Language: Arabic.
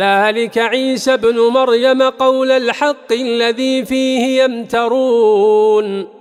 ذلك عيسى بن مريم قول الحق الذي فيه يمترون.